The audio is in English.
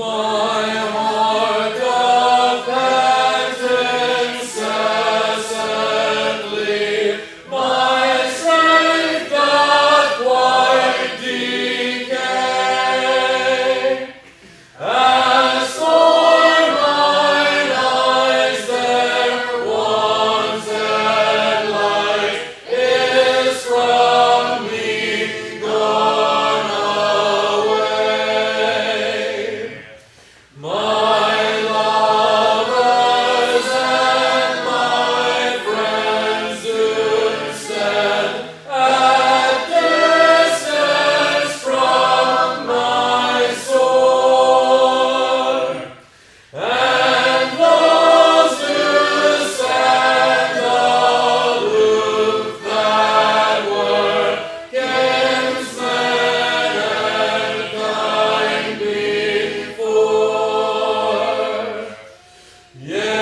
뭐 Yeah.